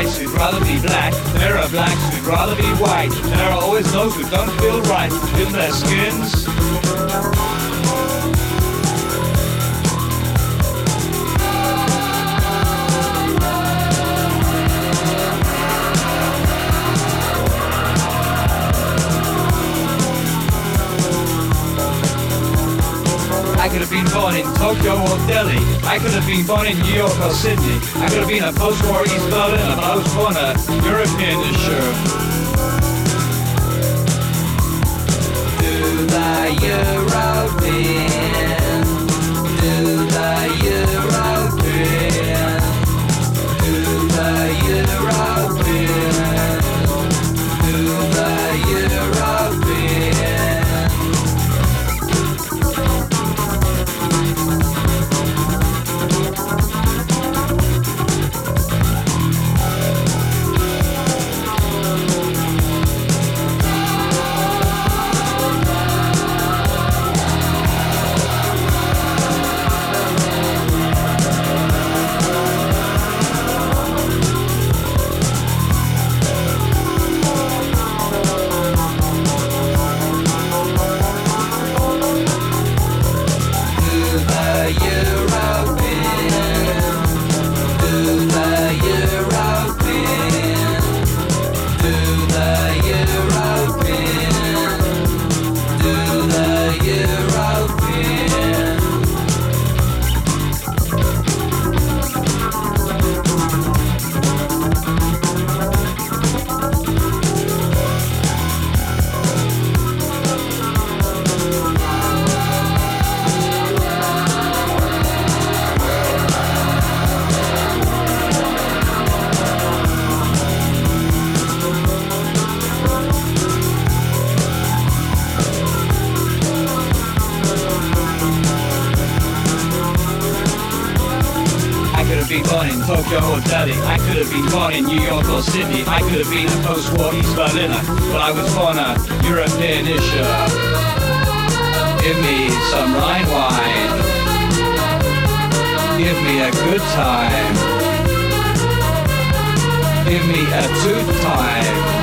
whites who'd rather be black. There are blacks who'd rather be white. There are always those who don't feel right in their skins. Have been born in Tokyo or Delhi. I could have been born in New York or Sydney. I could have been a post-war East Berlin, but I was born a European uh, sure. Do the Tokyo or Delhi. I could have been born in New York or Sydney. I could have been a post-war East Berliner, but I was born a European isher. Give me some Rhine wine. Give me a good time. Give me a toot time.